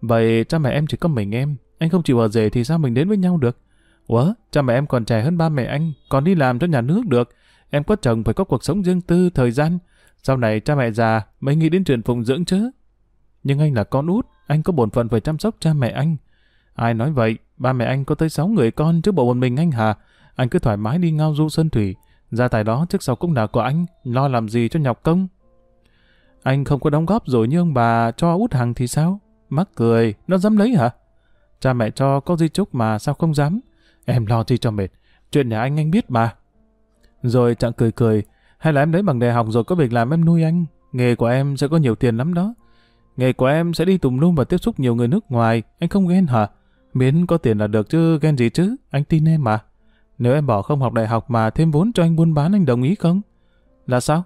Vậy cha mẹ em chỉ có mình em, anh không chịu ở rể thì sao mình đến với nhau được? Ủa, cha mẹ em còn trẻ hơn ba mẹ anh, còn đi làm cho nhà nước được. Em có chồng phải có cuộc sống riêng tư, thời gian. Sau này cha mẹ già, mới nghĩ đến chuyện phụng dưỡng chứ. Nhưng anh là con út, anh có bổn phận phải chăm sóc cha mẹ anh. Ai nói vậy, ba mẹ anh có tới sáu người con chứ bộ một mình anh hả? Anh cứ thoải mái đi ngao du sơn thủy. Gia tài đó trước sau cũng là của anh, lo làm gì cho nhọc công. Anh không có đóng góp rồi như ông bà cho út hàng thì sao? Mắc cười, nó dám lấy hả? Cha mẹ cho có di chúc mà sao không dám? Em lo chi cho mệt. Chuyện nhà anh anh biết mà. Rồi chặng cười cười. Hay là em lấy bằng đại học rồi có việc làm em nuôi anh. Nghề của em sẽ có nhiều tiền lắm đó. Nghề của em sẽ đi tùm lum và tiếp xúc nhiều người nước ngoài. Anh không ghen hả? Miễn có tiền là được chứ, ghen gì chứ. Anh tin em mà. Nếu em bỏ không học đại học mà thêm vốn cho anh buôn bán, anh đồng ý không? Là sao?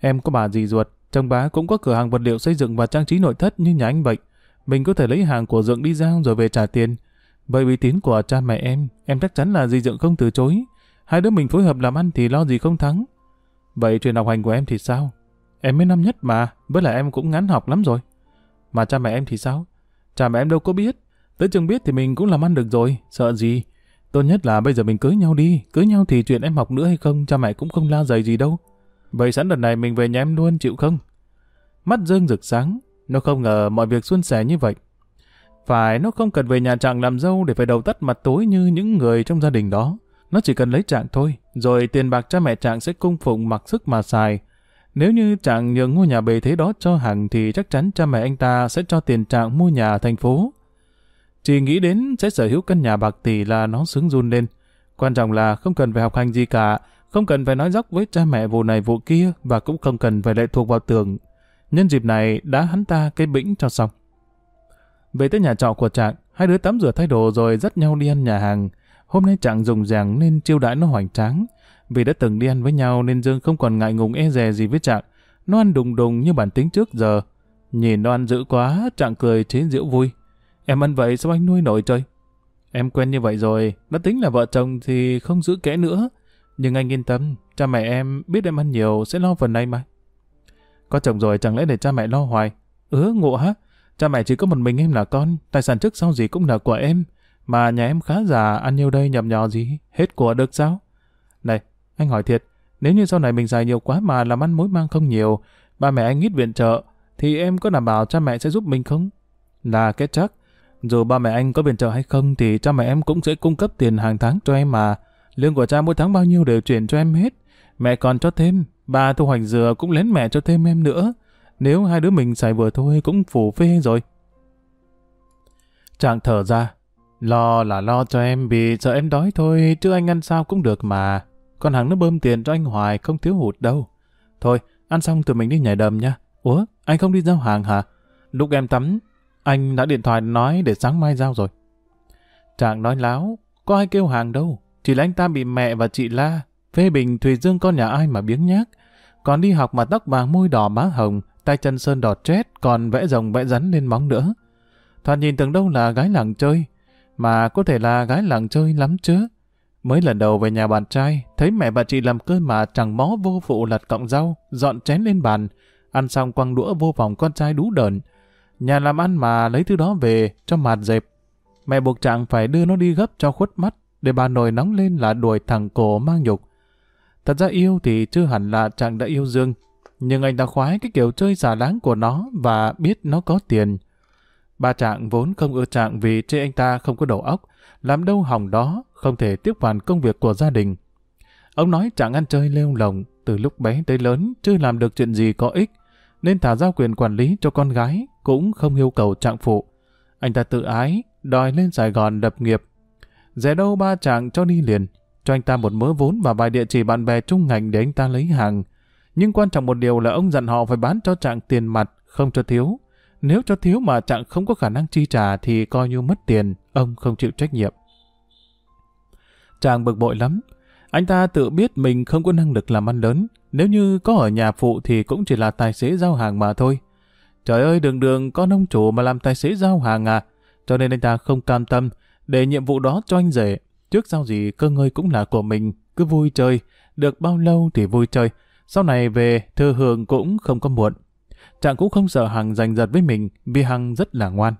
Em có bà dì ruột. Chồng bá cũng có cửa hàng vật liệu xây dựng và trang trí nội thất như nhà anh vậy. Mình có thể lấy hàng của Dượng đi giao rồi về trả tiền. Vậy uy tín của cha mẹ em, em chắc chắn là dì Dượng không từ chối. Hai đứa mình phối hợp làm ăn thì lo gì không thắng. Vậy chuyện học hành của em thì sao? Em mới năm nhất mà, với lại em cũng ngắn học lắm rồi. Mà cha mẹ em thì sao? Cha mẹ em đâu có biết. Tới chừng biết thì mình cũng làm ăn được rồi, sợ gì. Tốt nhất là bây giờ mình cưới nhau đi, cưới nhau thì chuyện em học nữa hay không, cha mẹ cũng không la dày gì đâu. Vậy sẵn đợt này mình về nhà em luôn, chịu không? Mắt Dương rực sáng, nó không ngờ mọi việc suôn sẻ như vậy. Phải nó không cần về nhà trạng làm dâu để phải đầu tắt mặt tối như những người trong gia đình đó. Nó chỉ cần lấy trạng thôi, rồi tiền bạc cha mẹ trạng sẽ cung phụng mặc sức mà xài. Nếu như trạng nhường ngôi nhà bề thế đó cho Hằng thì chắc chắn cha mẹ anh ta sẽ cho tiền trạng mua nhà ở thành phố. Chỉ nghĩ đến sẽ sở hữu căn nhà bạc tỷ là nó sướng run lên. Quan trọng là không cần phải học hành gì cả, không cần phải nói dốc với cha mẹ vụ này vụ kia và cũng không cần phải lệ thuộc vào tường. Nhân dịp này đã hắn ta cái bĩnh cho xong. Về tới nhà trọ của Trạng, hai đứa tắm rửa thay đồ rồi dắt nhau đi ăn nhà hàng. Hôm nay Trạng dùng dàng nên chiêu đãi nó hoành tráng. Vì đã từng đi ăn với nhau nên Dương không còn ngại ngùng e dè gì với Trạng. Nó ăn đùng đùng như bản tính trước giờ. Nhìn nó ăn dữ quá, Trạng cười chế giễu vui. Em ăn vậy sao anh nuôi nổi trời? Em quen như vậy rồi, nó tính là vợ chồng thì không giữ kẽ nữa. Nhưng anh yên tâm, cha mẹ em biết em ăn nhiều sẽ lo phần này mà. Có chồng rồi chẳng lẽ để cha mẹ lo hoài? Ứa ngộ hả? Cha mẹ chỉ có một mình em là con, tài sản trước sau gì cũng là của em. Mà nhà em khá già, ăn nhiêu đây nhầm nhò gì, hết của được sao? Này, anh hỏi thiệt, nếu như sau này mình dài nhiều quá mà làm ăn mối mang không nhiều, ba mẹ anh ít viện trợ, thì em có đảm bảo cha mẹ sẽ giúp mình không? Là cái chắc. Dù ba mẹ anh có viện trợ hay không thì cha mẹ em cũng sẽ cung cấp tiền hàng tháng cho em mà. Lương của cha mỗi tháng bao nhiêu đều chuyển cho em hết. Mẹ còn cho thêm, ba thu hoạch dừa cũng lén mẹ cho thêm em nữa. Nếu hai đứa mình xài vừa thôi cũng phủ phê rồi. Chàng thở ra. Lo là lo cho em vì sợ em đói thôi, chứ anh ăn sao cũng được mà. còn hàng nó bơm tiền cho anh hoài, không thiếu hụt đâu. Thôi, ăn xong tụi mình đi nhảy đầm nha. Ủa, anh không đi giao hàng hả? Lúc em tắm, anh đã điện thoại nói để sáng mai giao rồi. Chàng nói láo, có ai kêu hàng đâu. Chỉ là anh ta bị mẹ và chị la, phê bình Thùy Dương con nhà ai mà biếng nhác. Còn đi học mà tóc vàng môi đỏ má hồng, tay chân sơn đỏ chết, còn vẽ rồng vẽ rắn lên móng nữa. Thoạt nhìn tưởng đâu là gái làng chơi, mà có thể là gái làng chơi lắm chứ. Mới lần đầu về nhà bạn trai, thấy mẹ bà chị làm cơm mà chẳng mó vô phụ lật cọng rau, dọn chén lên bàn, ăn xong quăng đũa vô phòng con trai đú đờn. Nhà làm ăn mà lấy thứ đó về cho mạt dẹp. Mẹ buộc chàng phải đưa nó đi gấp cho khuất mắt, để bà nồi nóng lên là đuổi thằng cổ mang nhục. Thật ra yêu thì chưa hẳn là chàng đã yêu Dương, nhưng anh ta khoái cái kiểu chơi xả láng của nó và biết nó có tiền. Ba trạng vốn không ưa trạng vì chê anh ta không có đầu óc, làm đâu hỏng đó, không thể tiếp hoàn công việc của gia đình. Ông nói trạng ăn chơi lêu lồng, từ lúc bé tới lớn chưa làm được chuyện gì có ích, nên thả giao quyền quản lý cho con gái, cũng không yêu cầu trạng phụ. Anh ta tự ái, đòi lên Sài Gòn đập nghiệp. Rẻ đâu ba chàng cho đi liền, cho anh ta một mớ vốn và vài địa chỉ bạn bè trung ngành để anh ta lấy hàng. Nhưng quan trọng một điều là ông dặn họ phải bán cho trạng tiền mặt, không cho thiếu. Nếu cho thiếu mà trạng không có khả năng chi trả thì coi như mất tiền, ông không chịu trách nhiệm. Trạng bực bội lắm. Anh ta tự biết mình không có năng lực làm ăn lớn. Nếu như có ở nhà phụ thì cũng chỉ là tài xế giao hàng mà thôi. Trời ơi đường đường con nông chủ mà làm tài xế giao hàng à. Cho nên anh ta không cam tâm để nhiệm vụ đó cho anh rể. Trước sau gì cơ ngơi cũng là của mình. Cứ vui chơi. Được bao lâu thì vui chơi. Sau này về thư hưởng cũng không có muộn. Chàng cũng không sợ Hằng giành giật với mình vì Hằng rất là ngoan.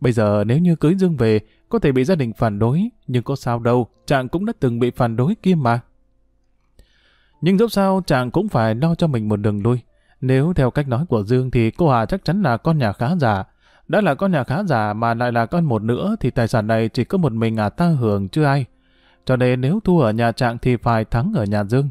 Bây giờ nếu như cưới Dương về, có thể bị gia đình phản đối, nhưng có sao đâu, chàng cũng đã từng bị phản đối kia mà. Nhưng dẫu sao chàng cũng phải lo cho mình một đường lui. Nếu theo cách nói của Dương thì cô Hà chắc chắn là con nhà khá giả. Đã là con nhà khá giả mà lại là con một nữa thì tài sản này chỉ có một mình à ta hưởng chứ ai. Cho nên nếu thua ở nhà trạng thì phải thắng ở nhà Dương.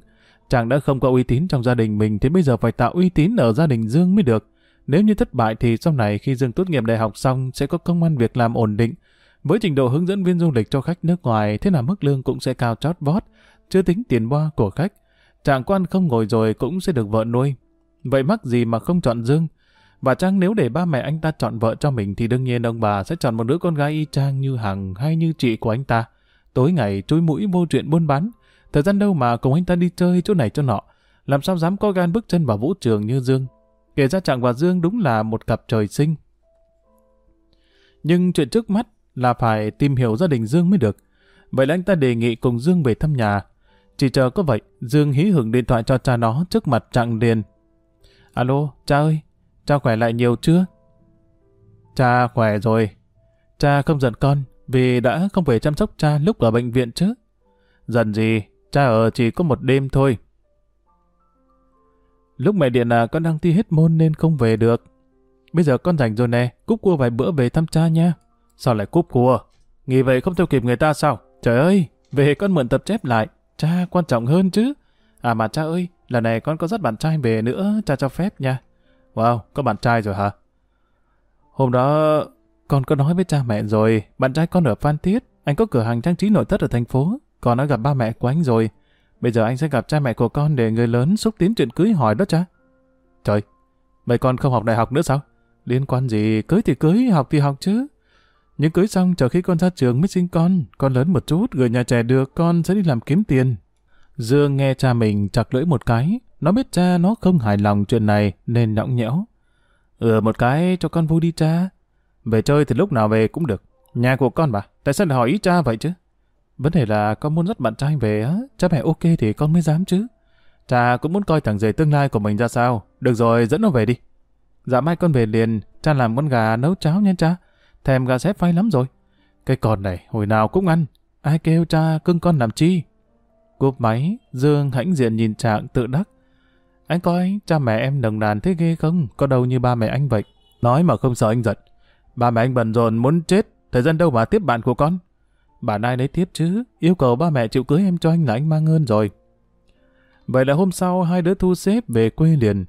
Chàng đã không có uy tín trong gia đình mình thì bây giờ phải tạo uy tín ở gia đình Dương mới được. Nếu như thất bại thì sau này khi Dương tốt nghiệp đại học xong sẽ có công an việc làm ổn định. Với trình độ hướng dẫn viên du lịch cho khách nước ngoài, thế là mức lương cũng sẽ cao chót vót, chưa tính tiền boa của khách. Chàng quan không ngồi rồi cũng sẽ được vợ nuôi. Vậy mắc gì mà không chọn Dương? Và chăng nếu để ba mẹ anh ta chọn vợ cho mình thì đương nhiên ông bà sẽ chọn một đứa con gái y chang như Hằng hay như chị của anh ta. Tối ngày chui mũi vô chuyện buôn bán. Thời gian đâu mà cùng anh ta đi chơi chỗ này chỗ nọ. Làm sao dám có gan bước chân vào vũ trường như Dương. Kể ra Trạng và Dương đúng là một cặp trời sinh. Nhưng chuyện trước mắt là phải tìm hiểu gia đình Dương mới được. Vậy là anh ta đề nghị cùng Dương về thăm nhà. Chỉ chờ có vậy, Dương hí hưởng điện thoại cho cha nó trước mặt Trạng liền. Alo, cha ơi, cha khỏe lại nhiều chưa? Cha khỏe rồi. Cha không giận con vì đã không về chăm sóc cha lúc ở bệnh viện chứ. Giận gì, cha ở chỉ có một đêm thôi. Lúc mẹ điện là con đang thi hết môn nên không về được. Bây giờ con rảnh rồi nè, cúp cua vài bữa về thăm cha nha. Sao lại cúp cua? Nghỉ vậy không theo kịp người ta sao? Trời ơi, về con mượn tập chép lại. Cha quan trọng hơn chứ. À mà cha ơi, lần này con có dắt bạn trai về nữa, cha cho phép nha. Wow, có bạn trai rồi hả? Hôm đó, con có nói với cha mẹ rồi, bạn trai con ở Phan Thiết, anh có cửa hàng trang trí nội thất ở thành phố, con đã gặp ba mẹ của anh rồi. Bây giờ anh sẽ gặp cha mẹ của con để người lớn xúc tiến chuyện cưới hỏi đó cha. Trời, vậy con không học đại học nữa sao? Liên quan gì, cưới thì cưới, học thì học chứ. Nhưng cưới xong chờ khi con ra trường mới sinh con, con lớn một chút, gửi nhà trẻ được, con sẽ đi làm kiếm tiền. Dương nghe cha mình chặt lưỡi một cái, nó biết cha nó không hài lòng chuyện này nên nhõng nhẽo. Ừ một cái cho con vui đi cha. Về chơi thì lúc nào về cũng được. Nhà của con mà tại sao lại hỏi ý cha vậy chứ? Vấn đề là con muốn dắt bạn trai về á, cha mẹ ok thì con mới dám chứ. Cha cũng muốn coi thằng rể tương lai của mình ra sao. Được rồi, dẫn nó về đi. Dạ mai con về liền, cha làm con gà nấu cháo nha cha. Thèm gà xếp phai lắm rồi. Cái con này, hồi nào cũng ăn. Ai kêu cha cưng con làm chi? Cúp máy, Dương hãnh diện nhìn Trạng tự đắc. Anh coi, cha mẹ em nồng nàn thế ghê không? Có đâu như ba mẹ anh vậy. Nói mà không sợ anh giận. Ba mẹ anh bận rộn muốn chết, thời gian đâu mà tiếp bạn của con. Bạn ai đấy tiếp chứ, yêu cầu ba mẹ chịu cưới em cho anh là anh mang ơn rồi. Vậy là hôm sau hai đứa thu xếp về quê liền.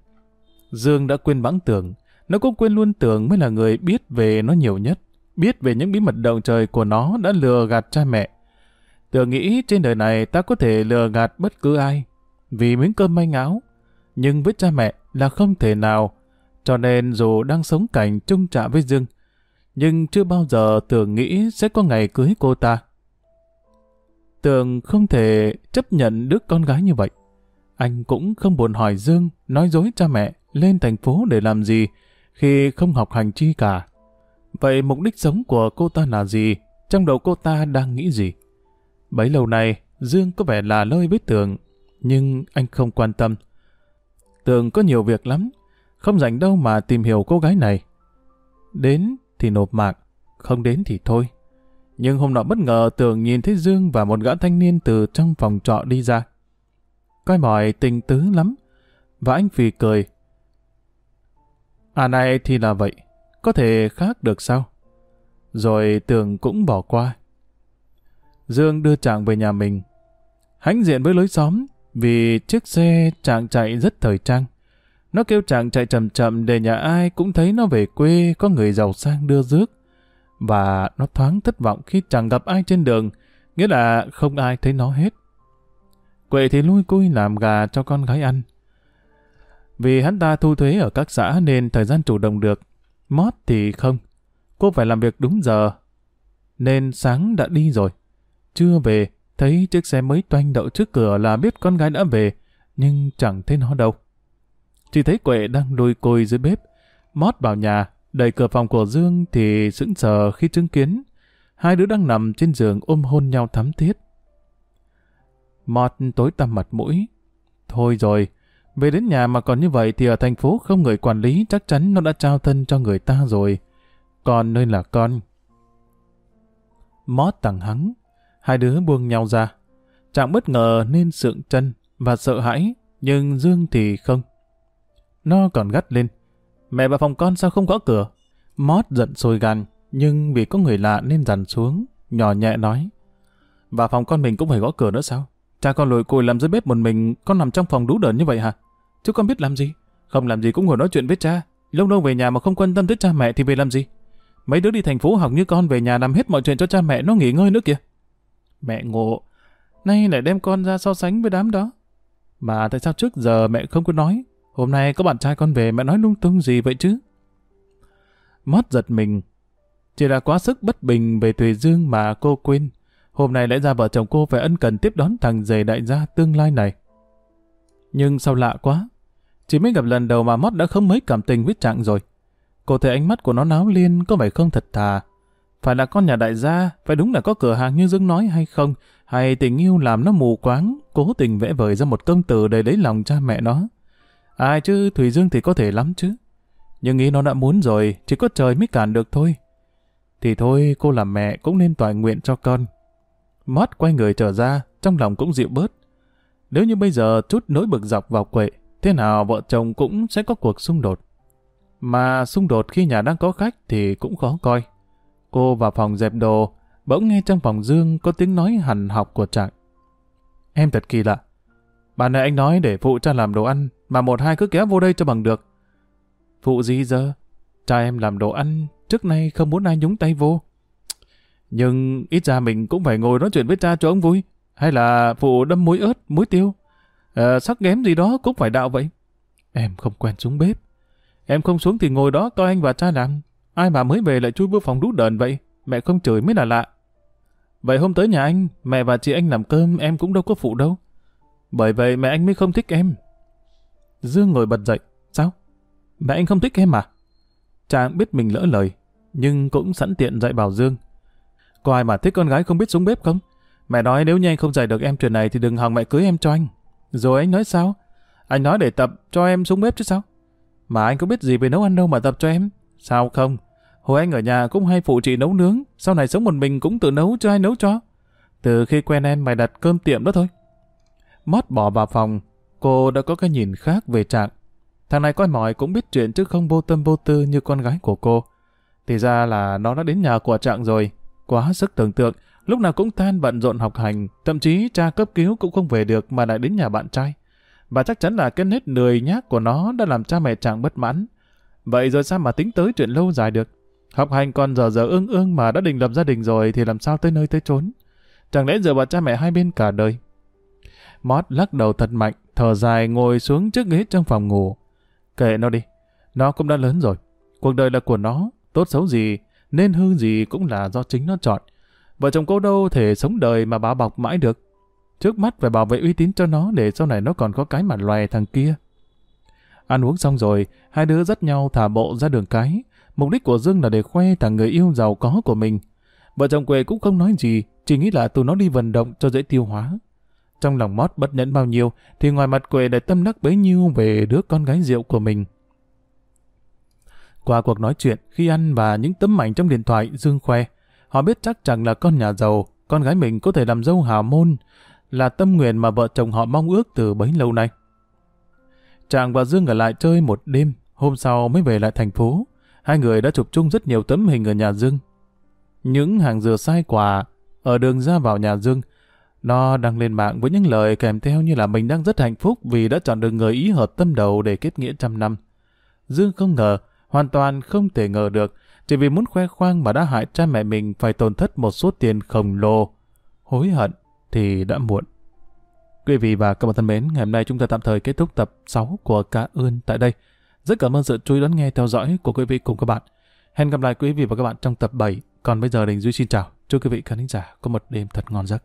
Dương đã quên bẵng tưởng, nó cũng quên luôn tưởng mới là người biết về nó nhiều nhất, biết về những bí mật động trời của nó đã lừa gạt cha mẹ. Tưởng nghĩ trên đời này ta có thể lừa gạt bất cứ ai, vì miếng cơm manh áo, nhưng với cha mẹ là không thể nào, cho nên dù đang sống cảnh chung trạ với Dương, nhưng chưa bao giờ tưởng nghĩ sẽ có ngày cưới cô ta. Tường không thể chấp nhận đứa con gái như vậy. Anh cũng không buồn hỏi Dương nói dối cha mẹ lên thành phố để làm gì khi không học hành chi cả. Vậy mục đích sống của cô ta là gì? Trong đầu cô ta đang nghĩ gì? Bấy lâu nay, Dương có vẻ là lơi với Tường, nhưng anh không quan tâm. Tường có nhiều việc lắm, không rảnh đâu mà tìm hiểu cô gái này. Đến thì nộp mạng, không đến thì thôi. Nhưng hôm nọ bất ngờ tưởng nhìn thấy Dương và một gã thanh niên từ trong phòng trọ đi ra. Coi mỏi tình tứ lắm. Và anh phì cười. À này thì là vậy. Có thể khác được sao? Rồi tường cũng bỏ qua. Dương đưa chàng về nhà mình. Hãnh diện với lối xóm vì chiếc xe chàng chạy rất thời trang. Nó kêu chàng chạy chậm chậm để nhà ai cũng thấy nó về quê có người giàu sang đưa rước. Và nó thoáng thất vọng khi chẳng gặp ai trên đường, nghĩa là không ai thấy nó hết. Quệ thì lui cui làm gà cho con gái ăn. Vì hắn ta thu thuế ở các xã nên thời gian chủ động được. Mót thì không. Cô phải làm việc đúng giờ. Nên sáng đã đi rồi. Chưa về, thấy chiếc xe mới toanh đậu trước cửa là biết con gái đã về, nhưng chẳng thấy nó đâu. Chỉ thấy Quệ đang lùi côi dưới bếp. Mót vào nhà, đẩy cửa phòng của Dương thì sững sờ khi chứng kiến. Hai đứa đang nằm trên giường ôm hôn nhau thắm thiết. Mót tối tăm mặt mũi. Thôi rồi, về đến nhà mà còn như vậy thì ở thành phố không người quản lý chắc chắn nó đã trao thân cho người ta rồi. Còn nơi là con. Mót tặng hắng. Hai đứa buông nhau ra. Trạng bất ngờ nên sượng chân và sợ hãi, nhưng Dương thì không. Nó còn gắt lên. Mẹ vào phòng con sao không gõ cửa? Mót giận sôi gan, nhưng vì có người lạ nên dằn xuống, nhỏ nhẹ nói. Vào phòng con mình cũng phải gõ cửa nữa sao? Cha con lùi cùi làm dưới bếp một mình, con nằm trong phòng đú đờn như vậy hả? Chứ con biết làm gì? Không làm gì cũng ngồi nói chuyện với cha. Lâu lâu về nhà mà không quan tâm tới cha mẹ thì về làm gì? Mấy đứa đi thành phố học như con về nhà làm hết mọi chuyện cho cha mẹ nó nghỉ ngơi nữa kìa. Mẹ ngộ, nay lại đem con ra so sánh với đám đó. Mà tại sao trước giờ mẹ không có nói? Hôm nay có bạn trai con về mẹ nói lung tung gì vậy chứ? Mót giật mình. Chỉ là quá sức bất bình về Thùy Dương mà cô quên. Hôm nay lẽ ra vợ chồng cô phải ân cần tiếp đón thằng dề đại gia tương lai này. Nhưng sao lạ quá. Chỉ mới gặp lần đầu mà Mót đã không mấy cảm tình với Trạng rồi. Cô thấy ánh mắt của nó náo liên có vẻ không thật thà. Phải là con nhà đại gia, phải đúng là có cửa hàng như Dương nói hay không, hay tình yêu làm nó mù quáng, cố tình vẽ vời ra một công từ để lấy lòng cha mẹ nó. Ai chứ Thùy Dương thì có thể lắm chứ. Nhưng ý nó đã muốn rồi, chỉ có trời mới cản được thôi. Thì thôi, cô làm mẹ cũng nên toàn nguyện cho con. Mót quay người trở ra, trong lòng cũng dịu bớt. Nếu như bây giờ chút nỗi bực dọc vào quệ, thế nào vợ chồng cũng sẽ có cuộc xung đột. Mà xung đột khi nhà đang có khách thì cũng khó coi. Cô vào phòng dẹp đồ, bỗng nghe trong phòng Dương có tiếng nói hằn học của Trạng. Em thật kỳ lạ. Bà nãy anh nói để phụ cha làm đồ ăn, mà một hai cứ kéo vô đây cho bằng được. Phụ gì giờ? Cha em làm đồ ăn, trước nay không muốn ai nhúng tay vô. Nhưng ít ra mình cũng phải ngồi nói chuyện với cha cho ông vui. Hay là phụ đâm muối ớt, muối tiêu. À, sắc ghém gì đó cũng phải đạo vậy. Em không quen xuống bếp. Em không xuống thì ngồi đó coi anh và cha làm. Ai mà mới về lại chui vô phòng đút đờn vậy? Mẹ không chửi mới là lạ. Vậy hôm tới nhà anh, mẹ và chị anh làm cơm em cũng đâu có phụ đâu. Bởi vậy mẹ anh mới không thích em. Dương ngồi bật dậy. Sao? Mẹ anh không thích em à? Chàng biết mình lỡ lời, nhưng cũng sẵn tiện dạy bảo Dương. Có ai mà thích con gái không biết xuống bếp không? Mẹ nói nếu như anh không dạy được em chuyện này thì đừng hòng mẹ cưới em cho anh. Rồi anh nói sao? Anh nói để tập cho em xuống bếp chứ sao? Mà anh có biết gì về nấu ăn đâu mà tập cho em. Sao không? Hồi anh ở nhà cũng hay phụ chị nấu nướng, sau này sống một mình cũng tự nấu cho ai nấu cho. Từ khi quen em mày đặt cơm tiệm đó thôi. Mót bỏ vào phòng, cô đã có cái nhìn khác về trạng. Thằng này coi mỏi cũng biết chuyện chứ không vô tâm vô tư như con gái của cô. Thì ra là nó đã đến nhà của trạng rồi. Quá sức tưởng tượng, lúc nào cũng tan bận rộn học hành, thậm chí cha cấp cứu cũng không về được mà lại đến nhà bạn trai. Và chắc chắn là cái nết lười nhác của nó đã làm cha mẹ trạng bất mãn. Vậy rồi sao mà tính tới chuyện lâu dài được? Học hành còn giờ giờ ương ương mà đã định lập gia đình rồi thì làm sao tới nơi tới chốn? Chẳng lẽ giờ bà cha mẹ hai bên cả đời? Mót lắc đầu thật mạnh, thở dài ngồi xuống trước ghế trong phòng ngủ. Kệ nó đi, nó cũng đã lớn rồi. Cuộc đời là của nó, tốt xấu gì, nên hư gì cũng là do chính nó chọn. Vợ chồng cô đâu thể sống đời mà bà bọc mãi được. Trước mắt phải bảo vệ uy tín cho nó để sau này nó còn có cái mặt loài thằng kia. Ăn uống xong rồi, hai đứa dắt nhau thả bộ ra đường cái. Mục đích của Dương là để khoe thằng người yêu giàu có của mình. Vợ chồng quê cũng không nói gì, chỉ nghĩ là tụi nó đi vận động cho dễ tiêu hóa. Trong lòng mót bất nhẫn bao nhiêu, thì ngoài mặt quê lại tâm đắc bấy nhiêu về đứa con gái rượu của mình. Qua cuộc nói chuyện, khi ăn và những tấm ảnh trong điện thoại, Dương khoe. Họ biết chắc chẳng là con nhà giàu, con gái mình có thể làm dâu hào môn, là tâm nguyện mà vợ chồng họ mong ước từ bấy lâu nay. chàng và Dương ở lại chơi một đêm, hôm sau mới về lại thành phố. Hai người đã chụp chung rất nhiều tấm hình ở nhà Dương. Những hàng dừa sai quả ở đường ra vào nhà Dương, nó đăng lên mạng với những lời kèm theo như là mình đang rất hạnh phúc vì đã chọn được người ý hợp tâm đầu để kết nghĩa trăm năm. Dương không ngờ, hoàn toàn không thể ngờ được, chỉ vì muốn khoe khoang mà đã hại cha mẹ mình phải tổn thất một số tiền khổng lồ. hối hận thì đã muộn. Quý vị và các bạn thân mến, ngày hôm nay chúng ta tạm thời kết thúc tập 6 của Cá Ươn tại đây. Rất cảm ơn sự chú ý đón nghe theo dõi của quý vị cùng các bạn. Hẹn gặp lại quý vị và các bạn trong tập 7. Còn bây giờ Đình Duy xin chào. Chúc quý vị khán giả có một đêm thật ngon giấc.